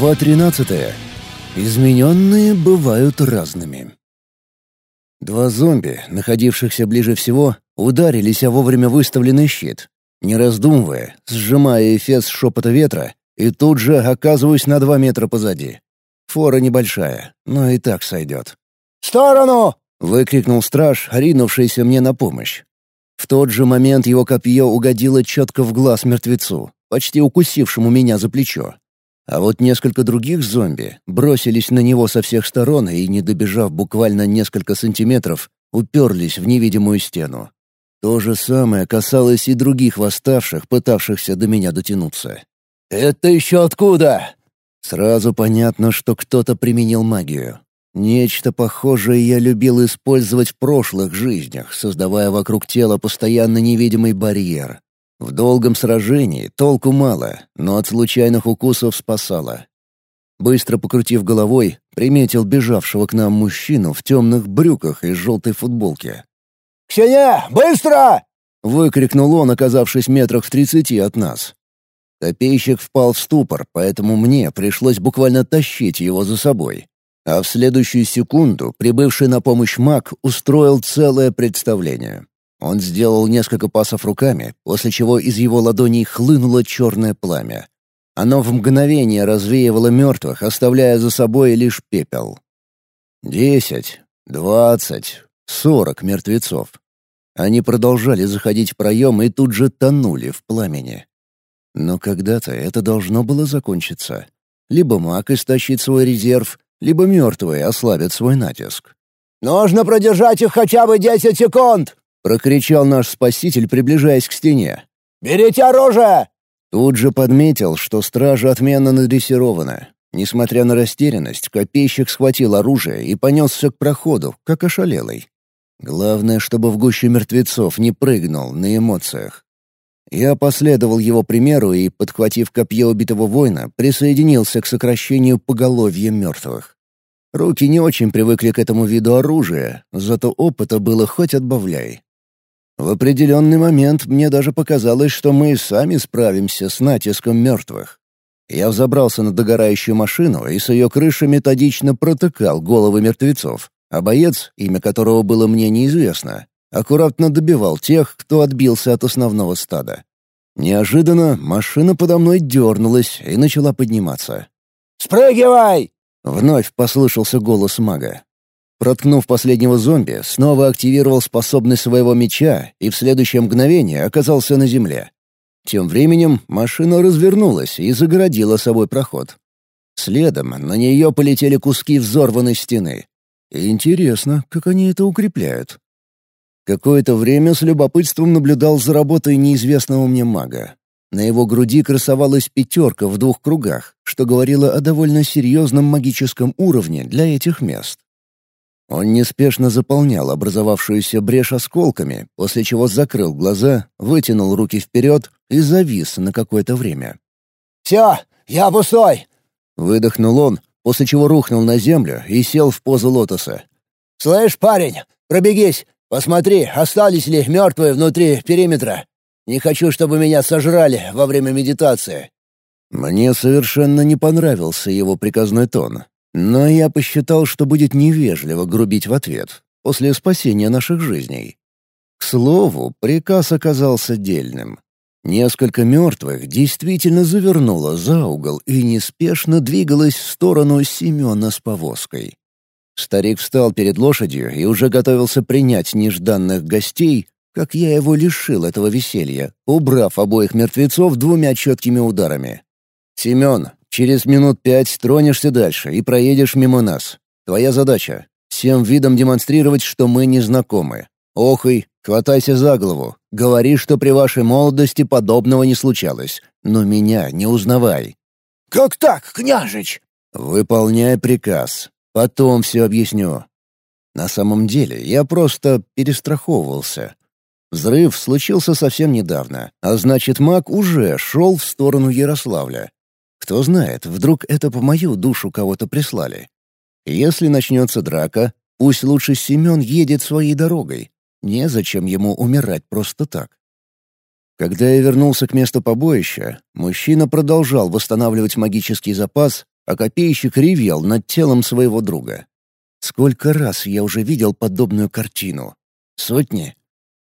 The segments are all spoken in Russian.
Глава 13. Измененные бывают разными. Два зомби, находившихся ближе всего, ударились о вовремя выставленный щит. Не раздумывая, сжимая эфес шепота ветра, и тут же оказываюсь на два метра позади. Фора небольшая, но и так сойдет. «В сторону!» — выкрикнул страж, ринувшийся мне на помощь. В тот же момент его копье угодило четко в глаз мертвецу, почти укусившему меня за плечо. А вот несколько других зомби бросились на него со всех сторон и, не добежав буквально несколько сантиметров, уперлись в невидимую стену. То же самое касалось и других восставших, пытавшихся до меня дотянуться. «Это еще откуда?» Сразу понятно, что кто-то применил магию. Нечто похожее я любил использовать в прошлых жизнях, создавая вокруг тела постоянно невидимый барьер. В долгом сражении толку мало, но от случайных укусов спасало. Быстро покрутив головой, приметил бежавшего к нам мужчину в темных брюках и желтой футболке. «Ксения, быстро!» — выкрикнул он, оказавшись метрах в тридцати от нас. Копейщик впал в ступор, поэтому мне пришлось буквально тащить его за собой. А в следующую секунду прибывший на помощь маг устроил целое представление. Он сделал несколько пасов руками, после чего из его ладоней хлынуло черное пламя. Оно в мгновение развеивало мертвых, оставляя за собой лишь пепел. Десять, двадцать, сорок мертвецов. Они продолжали заходить в проем и тут же тонули в пламени. Но когда-то это должно было закончиться. Либо маг истощит свой резерв, либо мертвые ослабят свой натиск. «Нужно продержать их хотя бы десять секунд!» — прокричал наш спаситель, приближаясь к стене. «Берите оружие!» Тут же подметил, что стража отменно надрессирована. Несмотря на растерянность, копейщик схватил оружие и понесся к проходу, как ошалелый. Главное, чтобы в гуще мертвецов не прыгнул на эмоциях. Я последовал его примеру и, подхватив копье убитого воина, присоединился к сокращению поголовья мертвых. Руки не очень привыкли к этому виду оружия, зато опыта было хоть отбавляй. В определенный момент мне даже показалось, что мы сами справимся с натиском мертвых. Я взобрался на догорающую машину и с ее крыши методично протыкал головы мертвецов, а боец, имя которого было мне неизвестно, аккуратно добивал тех, кто отбился от основного стада. Неожиданно машина подо мной дернулась и начала подниматься. «Спрыгивай!» — вновь послышался голос мага. Проткнув последнего зомби, снова активировал способность своего меча и в следующее мгновение оказался на земле. Тем временем машина развернулась и загородила собой проход. Следом на нее полетели куски взорванной стены. Интересно, как они это укрепляют. Какое-то время с любопытством наблюдал за работой неизвестного мне мага. На его груди красовалась пятерка в двух кругах, что говорило о довольно серьезном магическом уровне для этих мест. Он неспешно заполнял образовавшуюся брешь осколками, после чего закрыл глаза, вытянул руки вперед и завис на какое-то время. «Все, я пустой!» — выдохнул он, после чего рухнул на землю и сел в позу лотоса. «Слышь, парень, пробегись, посмотри, остались ли мертвые внутри периметра. Не хочу, чтобы меня сожрали во время медитации». Мне совершенно не понравился его приказной тон, но я посчитал, что будет невежливо грубить в ответ, после спасения наших жизней. К слову, приказ оказался дельным. Несколько мертвых действительно завернуло за угол и неспешно двигалось в сторону Семена с повозкой. Старик встал перед лошадью и уже готовился принять нежданных гостей, как я его лишил этого веселья, убрав обоих мертвецов двумя четкими ударами. «Семен, Через минут пять тронешься дальше и проедешь мимо нас. Твоя задача — всем видом демонстрировать, что мы не знакомы. Охай, хватайся за голову. Говори, что при вашей молодости подобного не случалось. Но меня не узнавай». «Как так, княжич?» «Выполняй приказ. Потом все объясню». На самом деле я просто перестраховывался. Взрыв случился совсем недавно, а значит, маг уже шел в сторону Ярославля. Кто знает, вдруг это по мою душу кого-то прислали. Если начнется драка, пусть лучше Семен едет своей дорогой. Незачем ему умирать просто так. Когда я вернулся к месту побоища, мужчина продолжал восстанавливать магический запас, а копейщик ревел над телом своего друга. Сколько раз я уже видел подобную картину? Сотни?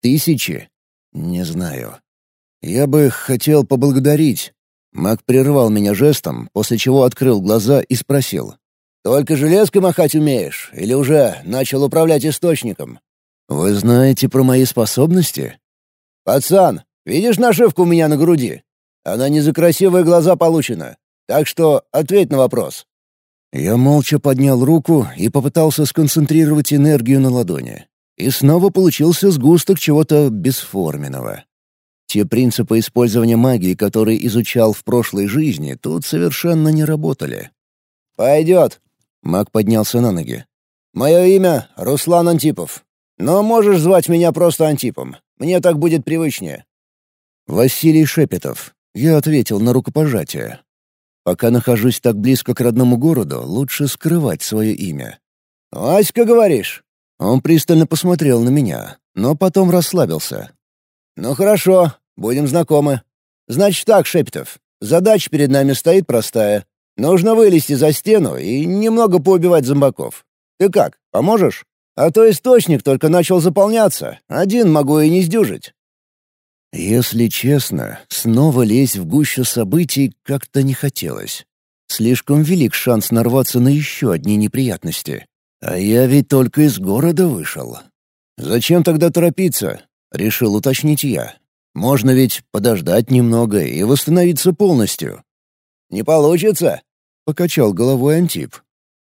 Тысячи? Не знаю. Я бы хотел поблагодарить. Маг прервал меня жестом, после чего открыл глаза и спросил. «Только железкой махать умеешь? Или уже начал управлять источником?» «Вы знаете про мои способности?» «Пацан, видишь нашивку у меня на груди? Она не за красивые глаза получена. Так что ответь на вопрос». Я молча поднял руку и попытался сконцентрировать энергию на ладони. И снова получился сгусток чего-то бесформенного. Те принципы использования магии, которые изучал в прошлой жизни, тут совершенно не работали. «Пойдет», — маг поднялся на ноги. «Мое имя — Руслан Антипов. Но можешь звать меня просто Антипом. Мне так будет привычнее». «Василий Шепетов». Я ответил на рукопожатие. Пока нахожусь так близко к родному городу, лучше скрывать свое имя. «Аська, говоришь?» Он пристально посмотрел на меня, но потом расслабился. «Ну хорошо, будем знакомы. Значит так, Шепетов, задача перед нами стоит простая. Нужно вылезти за стену и немного поубивать зомбаков. Ты как, поможешь? А то источник только начал заполняться, один могу и не сдюжить». Если честно, снова лезть в гущу событий как-то не хотелось. Слишком велик шанс нарваться на еще одни неприятности. А я ведь только из города вышел. Зачем тогда торопиться? Решил уточнить я. Можно ведь подождать немного и восстановиться полностью. «Не получится», — покачал головой Антип.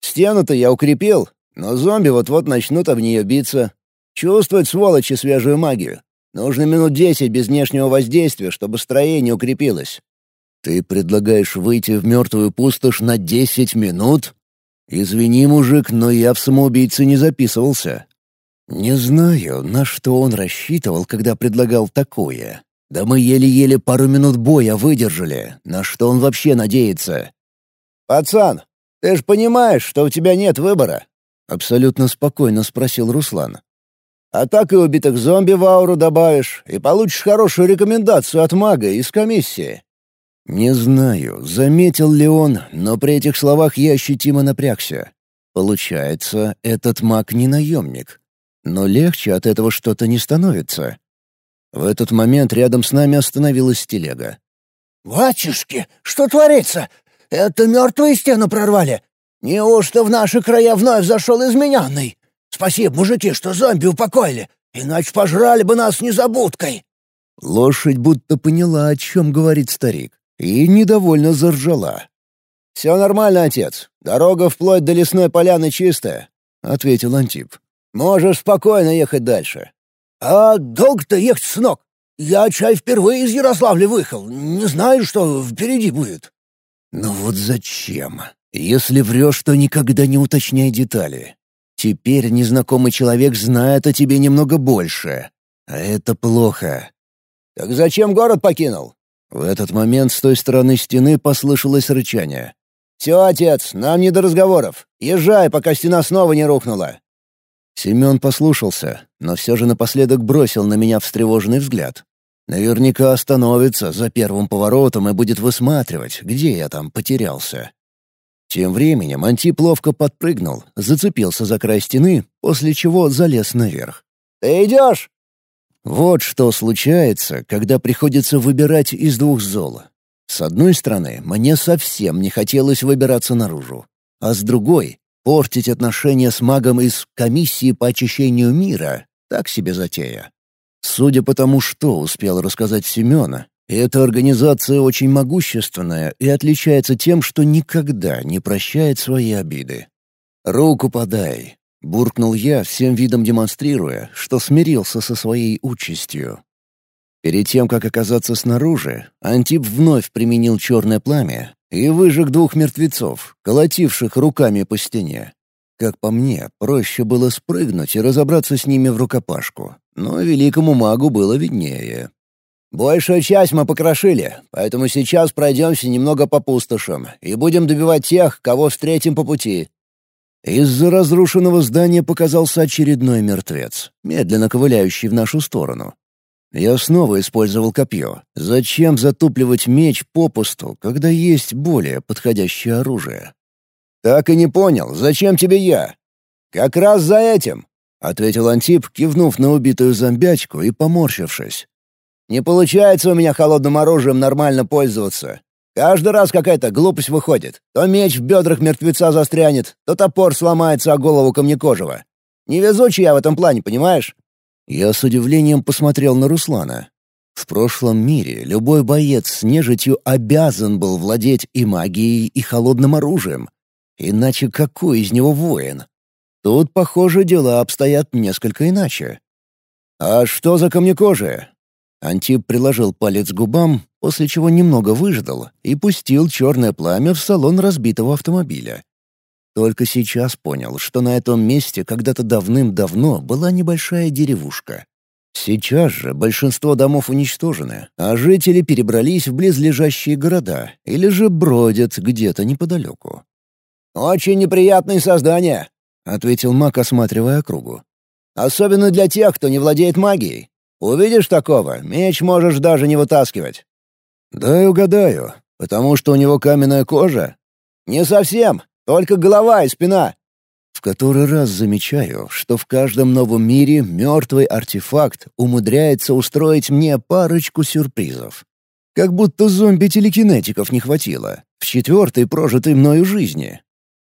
«Стену-то я укрепил, но зомби вот-вот начнут об нее биться. Чувствуют сволочи свежую магию. Нужно минут десять без внешнего воздействия, чтобы строение укрепилось». «Ты предлагаешь выйти в мертвую пустошь на десять минут? Извини, мужик, но я в самоубийце не записывался». Не знаю, на что он рассчитывал, когда предлагал такое. Да мы еле-еле пару минут боя выдержали. На что он вообще надеется? «Пацан, ты же понимаешь, что у тебя нет выбора?» — абсолютно спокойно спросил Руслан. А так и убитых зомби в ауру добавишь, и получишь хорошую рекомендацию от мага из комиссии». Не знаю, заметил ли он, но при этих словах я ощутимо напрягся. Получается, этот маг не наемник. Но легче от этого что-то не становится. В этот момент рядом с нами остановилась телега. «Батюшки, что творится? Это мертвые стену прорвали? Неужто в наши края вновь зашел измененный?» Спасибо, мужики, что зомби упокоили, иначе пожрали бы нас незабудкой». Лошадь будто поняла, о чем говорит старик, и недовольно заржала. «Все нормально, отец. Дорога вплоть до лесной поляны чистая», — ответил Антип. «Можешь спокойно ехать дальше». «А долго-то ехать, сынок? Я, чай, впервые из Ярославля выехал. Не знаю, что впереди будет». «Ну вот зачем? Если врешь, то никогда не уточняй детали. Теперь незнакомый человек знает о тебе немного больше. А это плохо. «Так зачем город покинул?» В этот момент с той стороны стены послышалось рычание. «Все, отец, нам не до разговоров. Езжай, пока стена снова не рухнула». Семен послушался, но все же напоследок бросил на меня встревоженный взгляд. Наверняка остановится за первым поворотом и будет высматривать, где я там потерялся. Тем временем Антип ловко подпрыгнул, зацепился за край стены, после чего залез наверх. «Ты идешь?» Вот что случается, когда приходится выбирать из двух зол. С одной стороны, мне совсем не хотелось выбираться наружу, а с другой — портить отношения с магом из комиссии по очищению мира — так себе затея. Судя по тому, что успел рассказать Семена, эта организация очень могущественная и отличается тем, что никогда не прощает свои обиды. «Руку подай», — буркнул я, всем видом демонстрируя, что смирился со своей участью. Перед тем, как оказаться снаружи, Антип вновь применил черное пламя и выжег двух мертвецов, колотивших руками по стене. Как по мне, проще было спрыгнуть и разобраться с ними в рукопашку, но великому магу было виднее. Большую часть мы покрошили, поэтому сейчас пройдемся немного по пустошам и будем добивать тех, кого встретим по пути». Из-за разрушенного здания показался очередной мертвец, медленно ковыляющий в нашу сторону. Я снова использовал копье. Зачем затупливать меч попусту, когда есть более подходящее оружие? «Так и не понял, зачем тебе я?» «Как раз за этим», — ответил Антип, кивнув на убитую зомбячку и поморщившись. «Не получается у меня холодным оружием нормально пользоваться. Каждый раз какая-то глупость выходит. То меч в бедрах мертвеца застрянет, то топор сломается о голову камнекожего. Невезучий я в этом плане, понимаешь?» Я с удивлением посмотрел на Руслана. В прошлом мире любой боец с нежитью обязан был владеть и магией, и холодным оружием. Иначе какой из него воин? Тут, похоже, дела обстоят несколько иначе. «А что за камнекожие?» Антип приложил палец к губам, после чего немного выждал и пустил черное пламя в салон разбитого автомобиля. Только сейчас понял, что на этом месте когда-то давным-давно была небольшая деревушка. Сейчас же большинство домов уничтожены, а жители перебрались в близлежащие города или же бродят где-то неподалеку. «Очень неприятные создания», — ответил маг, осматривая округу. «Особенно для тех, кто не владеет магией. Увидишь такого, меч можешь даже не вытаскивать». «Дай угадаю, потому что у него каменная кожа?» «Не совсем, только голова и спина». В который раз замечаю, что в каждом новом мире мертвый артефакт умудряется устроить мне парочку сюрпризов. Как будто зомби-телекинетиков не хватило в четвертой прожитой мною жизни.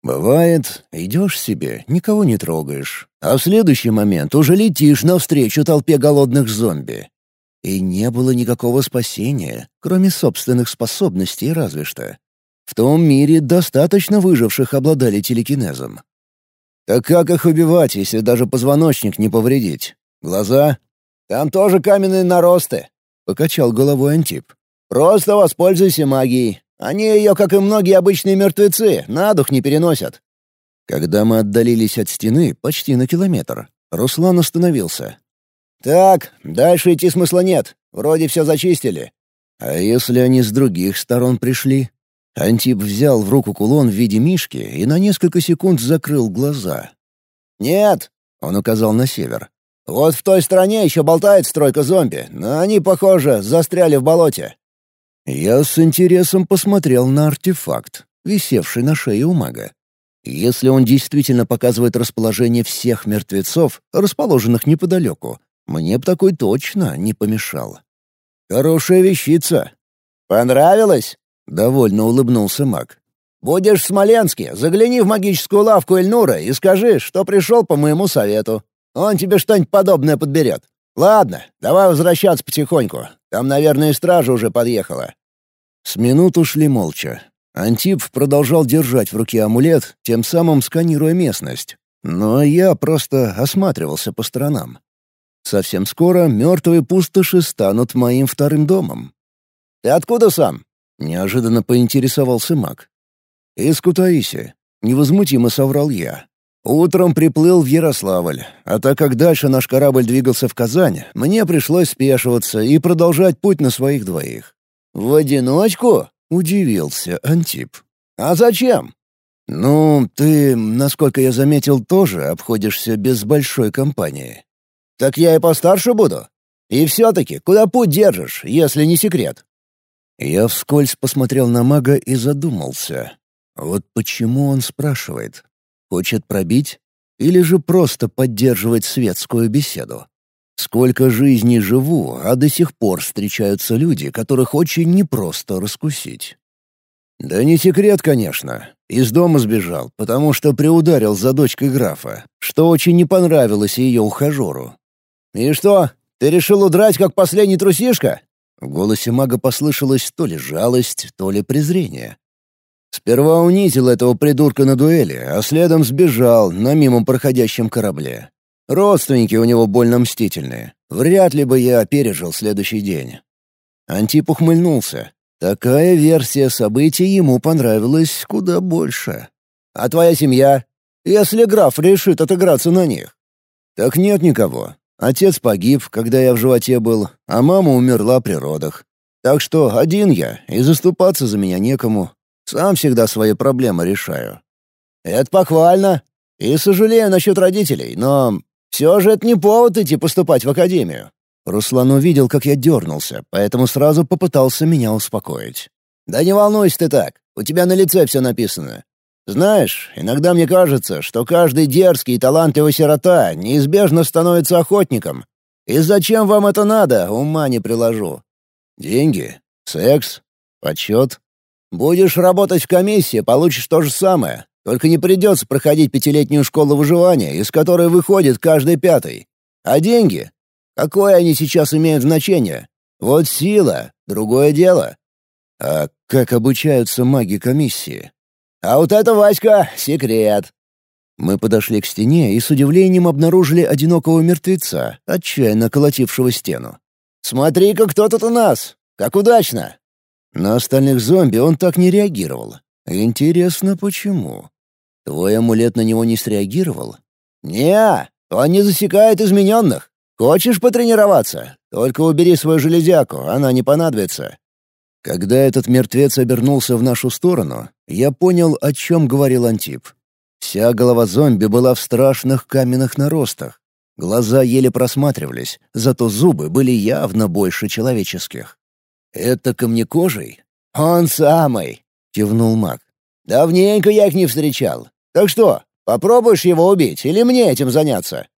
Бывает, идешь себе, никого не трогаешь, а в следующий момент уже летишь навстречу толпе голодных зомби. И не было никакого спасения, кроме собственных способностей разве что. В том мире достаточно выживших обладали телекинезом. Так как их убивать, если даже позвоночник не повредить? Глаза? Там тоже каменные наросты, — покачал головой Антип. Просто воспользуйся магией. Они ее, как и многие обычные мертвецы, на дух не переносят». Когда мы отдалились от стены почти на километр, Руслан остановился. «Так, дальше идти смысла нет. Вроде все зачистили». «А если они с других сторон пришли?» Антип взял в руку кулон в виде мишки и на несколько секунд закрыл глаза. «Нет», — он указал на север. «Вот в той стороне еще болтает стройка зомби, но они, похоже, застряли в болоте. Я с интересом посмотрел на артефакт, висевший на шее у мага. Если он действительно показывает расположение всех мертвецов, расположенных неподалеку, мне б такой точно не помешал. «Хорошая вещица». «Понравилось?» — довольно улыбнулся маг. «Будешь в Смоленске, загляни в магическую лавку Эльнура и скажи, что пришел по моему совету. Он тебе что-нибудь подобное подберет. Ладно, давай возвращаться потихоньку. Там, наверное, стража уже подъехала». С минуту шли молча. Антип продолжал держать в руке амулет, тем самым сканируя местность. Но я просто осматривался по сторонам. Совсем скоро мертвые пустоши станут моим вторым домом. «Ты откуда сам?» — неожиданно поинтересовался маг. «Из Кутаиси», — невозмутимо соврал я. Утром приплыл в Ярославль, а так как дальше наш корабль двигался в Казань, мне пришлось спешиваться и продолжать путь на своих двоих. «В одиночку?» — удивился Антип. «А зачем?» «Ну, ты, насколько я заметил, тоже обходишься без большой компании». «Так я и постарше буду. И все-таки, куда путь держишь, если не секрет?» Я вскользь посмотрел на мага и задумался. Вот почему он спрашивает? Хочет пробить? Или же просто поддерживать светскую беседу? Сколько жизней живу, а до сих пор встречаются люди, которых очень непросто раскусить. Да не секрет, конечно. Из дома сбежал, потому что приударил за дочкой графа, что очень не понравилось ее ухажеру. «И что, ты решил удрать, как последний трусишка?» В голосе мага послышалась то ли жалость, то ли презрение. Сперва унизил этого придурка на дуэли, а следом сбежал на мимо проходящем корабле. Родственники у него больно мстительные. Вряд ли бы я пережил следующий день. Антип ухмыльнулся. Такая версия событий ему понравилась куда больше. «А твоя семья? Если граф решит отыграться на них?» «Так нет никого. Отец погиб, когда я в животе был, а мама умерла при родах. Так что один я, и заступаться за меня некому. Сам всегда свои проблемы решаю. Это похвально. И сожалею насчет родителей, но все же это не повод идти поступать в академию. Руслан увидел, как я дернулся, поэтому сразу попытался меня успокоить. «Да не волнуйся ты так, у тебя на лице все написано. Знаешь, иногда мне кажется, что каждый дерзкий и талантливый сирота неизбежно становится охотником. И зачем вам это надо, ума не приложу. Деньги, секс, почет. Будешь работать в комиссии, получишь то же самое, только не придется проходить пятилетнюю школу выживания, из которой выходит каждый пятый. А деньги? Какое они сейчас имеют значение? Вот сила — другое дело. А как обучаются маги комиссии? А вот это, Васька, секрет. Мы подошли к стене и с удивлением обнаружили одинокого мертвеца, отчаянно колотившего стену. «Смотри-ка, кто тут у нас! Как удачно!» На остальных зомби он так не реагировал. Интересно, почему? Твой амулет на него не среагировал? не он не засекает измененных. Хочешь потренироваться? Только убери свою железяку, она не понадобится. Когда этот мертвец обернулся в нашу сторону, я понял, о чем говорил Антип. Вся голова зомби была в страшных каменных наростах. Глаза еле просматривались, зато зубы были явно больше человеческих. «Это камнекожий?» «Он самый!» — кивнул маг. «Давненько я их не встречал. Так что, попробуешь его убить или мне этим заняться?»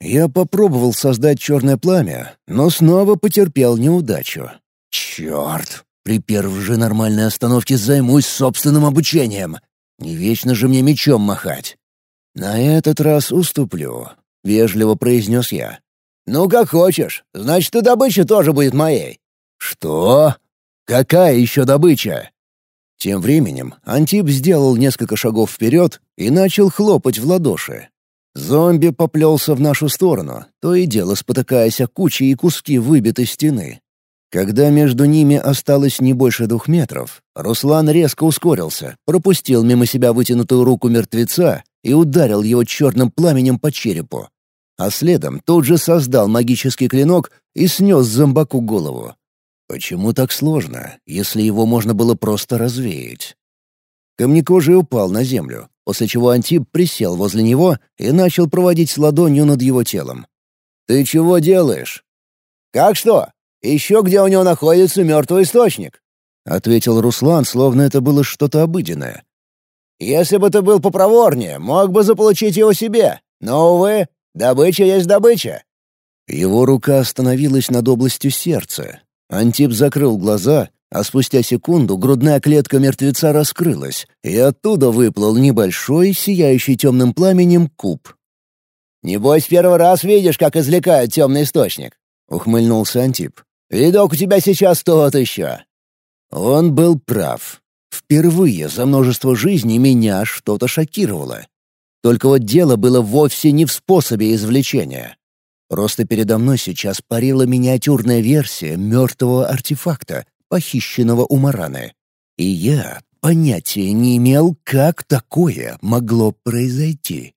Я попробовал создать черное пламя, но снова потерпел неудачу. «Черт! При первой же нормальной остановке займусь собственным обучением. Не вечно же мне мечом махать. На этот раз уступлю, — вежливо произнес я. «Ну, как хочешь. Значит, и добыча тоже будет моей». «Что? Какая еще добыча?» Тем временем Антип сделал несколько шагов вперед и начал хлопать в ладоши. Зомби поплелся в нашу сторону, то и дело спотыкаясь о кучи и куски выбитой стены. Когда между ними осталось не больше двух метров, Руслан резко ускорился, пропустил мимо себя вытянутую руку мертвеца и ударил его черным пламенем по черепу. А следом тут же создал магический клинок и снес зомбаку голову. Почему так сложно, если его можно было просто развеять? Камнекожий упал на землю, после чего Антип присел возле него и начал проводить ладонью над его телом. «Ты чего делаешь?» «Как что? Еще где у него находится мертвый источник», — ответил Руслан, словно это было что-то обыденное. «Если бы ты был попроворнее, мог бы заполучить его себе. Но, увы, добыча есть добыча». Его рука остановилась над областью сердца. Антип закрыл глаза, а спустя секунду грудная клетка мертвеца раскрылась, и оттуда выплыл небольшой, сияющий темным пламенем куб. «Небось, первый раз видишь, как извлекают темный источник», — ухмыльнулся Антип. Видок у тебя сейчас тот еще». Он был прав. Впервые за множество жизней меня что-то шокировало. Только вот дело было вовсе не в способе извлечения. Просто передо мной сейчас парила миниатюрная версия мертвого артефакта, похищенного у Мараны. И я понятия не имел, как такое могло произойти.